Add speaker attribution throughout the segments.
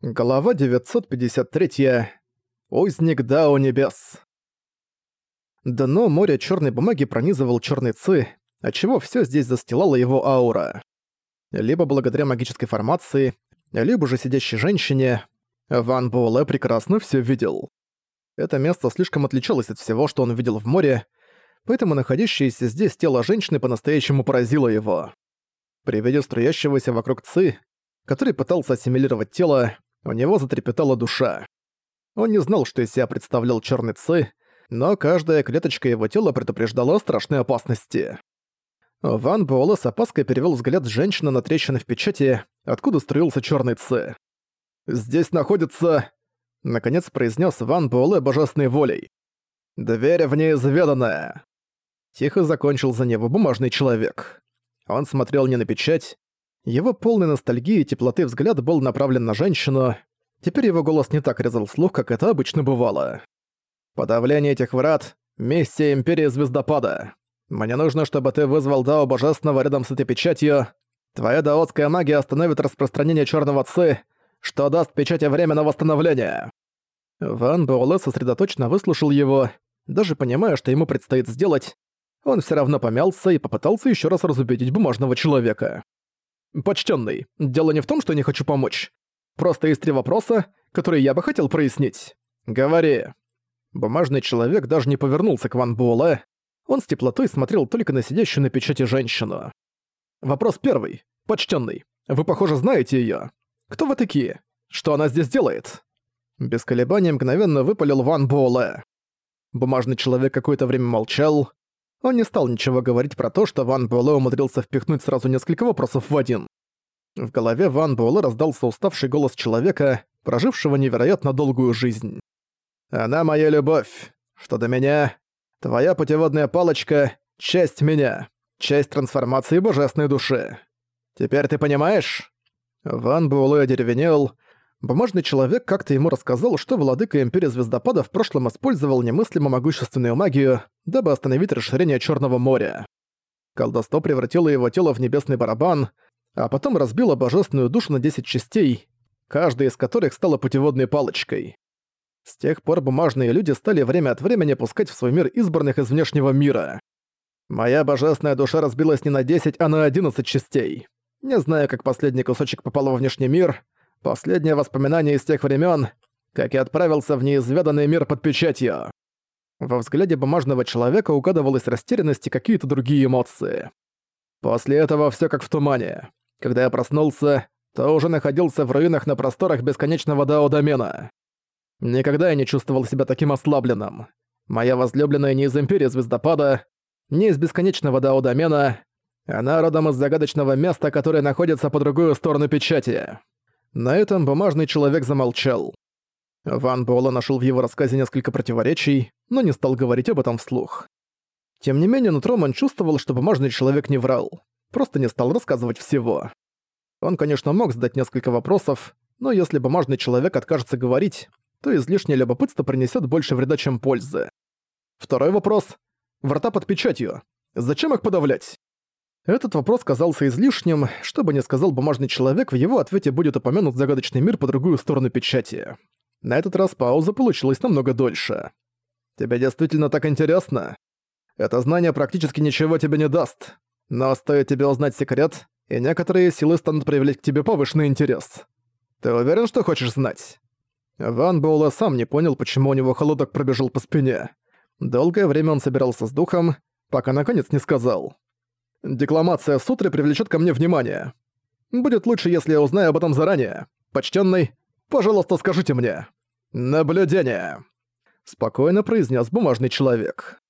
Speaker 1: Глава 953. Узник Дао Небес. Дно моря черной бумаги пронизывал черный ци, отчего все здесь застилала его аура. Либо благодаря магической формации, либо же сидящей женщине, Ван Буэлэ прекрасно все видел. Это место слишком отличалось от всего, что он видел в море, поэтому находящееся здесь тело женщины по-настоящему поразило его. При виде струящегося вокруг ци, который пытался ассимилировать тело, у него затрепетала душа. Он не знал, что из себя представлял черный ци, но каждая клеточка его тела предупреждала о страшной опасности. Ван Буэлэ с опаской перевел взгляд женщины на трещины в печати, откуда струился черный ци. «Здесь находится...» — наконец произнес Ван Буэлэ божественной волей. «Дверь в неизведанное!» Тихо закончил за него бумажный человек. Он смотрел не на печать, его полный ностальгии и теплоты взгляд был направлен на женщину. Теперь его голос не так резал слух, как это обычно бывало. «Подавление этих врат — миссия Империи Звездопада. Мне нужно, чтобы ты вызвал Дао Божественного рядом с этой печатью. Твоя даотская магия остановит распространение Черного Ци, что даст печати время на восстановление». Ван Буэлэ сосредоточенно выслушал его, даже понимая, что ему предстоит сделать, он все равно помялся и попытался еще раз разубедить бумажного человека. «Почтенный, дело не в том, что я не хочу помочь. Просто есть три вопроса, которые я бы хотел прояснить. Говори». Бумажный человек даже не повернулся к Ван Буэлэ. Он с теплотой смотрел только на сидящую на печати женщину. Вопрос первый. Почтенный, вы, похоже, знаете ее. Кто вы такие? Что она здесь делает? Без колебаний мгновенно выпалил Ван Буэлэ. Бумажный человек какое-то время молчал. Он не стал ничего говорить про то, что Ван Буэлэ умудрился впихнуть сразу несколько вопросов в один. В голове Ван Буэлэ раздался уставший голос человека, прожившего невероятно долгую жизнь. «Она моя любовь. Что до меня? Твоя путеводная палочка — часть меня, часть трансформации божественной души. Теперь ты понимаешь?» Ван Буэлэ одеревенел, Бумажный человек как-то ему рассказал, что владыка Империи Звездопада в прошлом использовал немыслимо могущественную магию, дабы остановить расширение Черного моря. Колдовство превратило его тело в небесный барабан, а потом разбило божественную душу на 10 частей, каждая из которых стала путеводной палочкой. С тех пор бумажные люди стали время от времени пускать в свой мир избранных из внешнего мира. Моя божественная душа разбилась не на 10, а на 11 частей. Не знаю, как последний кусочек попал во внешний мир — Последнее воспоминание из тех времен, как я отправился в неизведанный мир под печатью. Во взгляде бумажного человека угадывалась растерянность и какие-то другие эмоции. После этого все как в тумане. Когда я проснулся, то уже находился в руинах на просторах бесконечного дао-домена. Никогда я не чувствовал себя таким ослабленным. Моя возлюбленная не из Империи Звездопада, не из бесконечного дао-домена, она родом из загадочного места, которое находится по другую сторону печати. На этом бумажный человек замолчал. Ван Буэлэ нашел в его рассказе несколько противоречий, но не стал говорить об этом вслух. Тем не менее, нутром он чувствовал, что бумажный человек не врал, просто не стал рассказывать всего. Он, конечно, мог задать несколько вопросов, но если бумажный человек откажется говорить, то излишнее любопытство принесет больше вреда, чем пользы. Второй вопрос. Врата под печатью. Зачем их подавлять? Этот вопрос казался излишним, что бы ни сказал бумажный человек, в его ответе будет упомянут загадочный мир по другую сторону печати. На этот раз пауза получилась намного дольше. «Тебе действительно так интересно? Это знание практически ничего тебе не даст. Но стоит тебе узнать секрет, и некоторые силы станут проявлять к тебе повышенный интерес. Ты уверен, что хочешь знать?» Ван Боула сам не понял, почему у него холодок пробежал по спине. Долгое время он собирался с духом, пока наконец не сказал. Декламация сутры привлечет ко мне внимание. Будет лучше, если я узнаю об этом заранее. Почтенный, пожалуйста, скажите мне. Наблюдение. Спокойно произнес бумажный человек.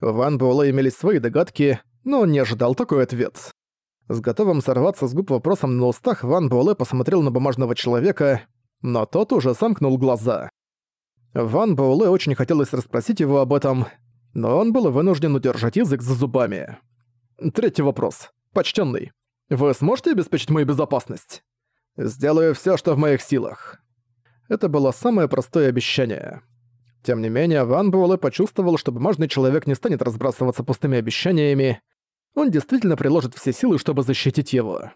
Speaker 1: Ван Буэлэ имелись свои догадки, но он не ожидал такой ответ. С готовым сорваться с губ вопросом на устах Ван Буэлэ посмотрел на бумажного человека, но тот уже сомкнул глаза. Ван Буэлэ очень хотелось расспросить его об этом, но он был вынужден удержать язык за зубами. Третий вопрос. Почтенный, вы сможете обеспечить мою безопасность? Сделаю все, что в моих силах. Это было самое простое обещание. Тем не менее, Ван Буэлэ почувствовал, что бумажный человек не станет разбрасываться пустыми обещаниями. Он действительно приложит все силы, чтобы защитить его.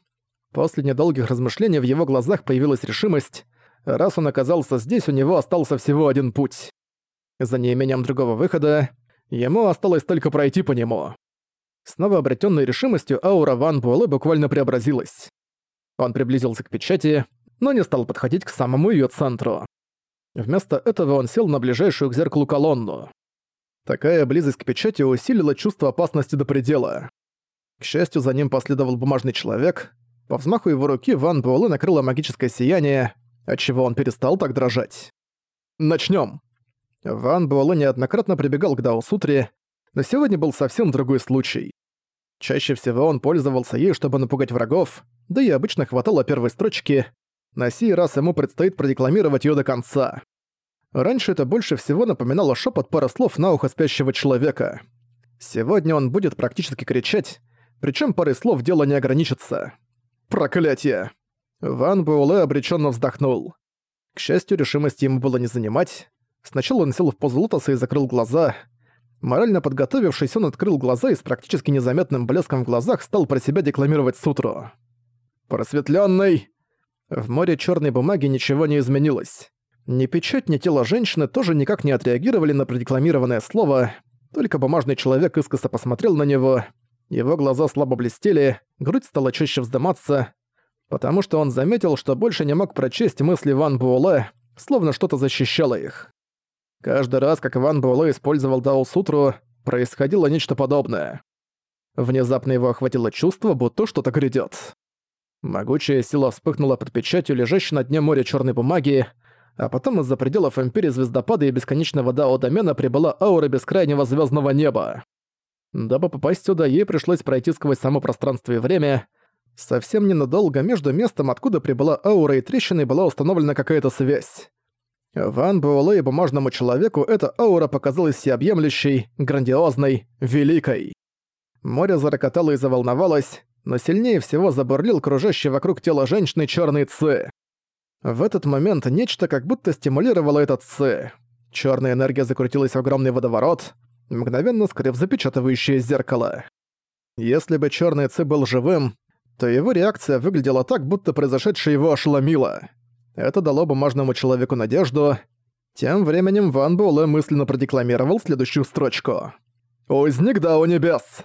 Speaker 1: После недолгих размышлений в его глазах появилась решимость. Раз он оказался здесь, у него остался всего один путь. За неимением другого выхода, ему осталось только пройти по нему. Снова обретенной решимостью аура Ван Буэлэ буквально преобразилась. Он приблизился к печати, но не стал подходить к самому ее центру. Вместо этого он сел на ближайшую к зеркалу колонну. Такая близость к печати усилила чувство опасности до предела. К счастью, за ним последовал бумажный человек. По взмаху его руки Ван Буэлэ накрыло магическое сияние, отчего он перестал так дрожать. Начнем. Ван Буэлэ неоднократно прибегал к Дао Сутре, но сегодня был совсем другой случай. Чаще всего он пользовался ей, чтобы напугать врагов, да и обычно хватало первой строчки. На сей раз ему предстоит продекламировать её до конца. Раньше это больше всего напоминало шепот пары слов на ухо спящего человека. Сегодня он будет практически кричать, причем парой слов дело не ограничится. Проклятие! Ван Буэлэ обреченно вздохнул. К счастью, решимости ему было не занимать. Сначала он сел в позу лотоса и закрыл глаза. Морально подготовившись, он открыл глаза и с практически незаметным блеском в глазах стал про себя декламировать сутру. «Просветлённый!» В море черной бумаги ничего не изменилось. Ни печать, ни тело женщины тоже никак не отреагировали на продекламированное слово, только бумажный человек искоса посмотрел на него, его глаза слабо блестели, грудь стала чаще вздыматься, потому что он заметил, что больше не мог прочесть мысли Ван Буэлэ, словно что-то защищало их. Каждый раз, как Ван Буэлэ использовал Дао Сутру, происходило нечто подобное. Внезапно его охватило чувство, будто что-то грядет. Могучая сила вспыхнула под печатью, лежащей на дне моря черной бумаги, а потом из-за пределов Империи Звездопада и бесконечного Дао-домена прибыла аура бескрайнего звездного неба. Дабы попасть сюда, ей пришлось пройти сквозь само пространство и время. Совсем ненадолго между местом, откуда прибыла аура и трещиной, была установлена какая-то связь. Ван Буэлэ и бумажному человеку эта аура показалась всеобъемлющей, грандиозной, великой. Море зарокотало и заволновалось, но сильнее всего забурлил кружащий вокруг тела женщины черный ци. В этот момент нечто как будто стимулировало этот ци. Черная энергия закрутилась в огромный водоворот, мгновенно скрыв запечатывающее зеркало. Если бы черный ци был живым, то его реакция выглядела так, будто произошедшее его ошеломило. Это дало бумажному человеку надежду. Тем временем Ван Буэлэ мысленно продекламировал следующую строчку. «Узник Дао Небес!»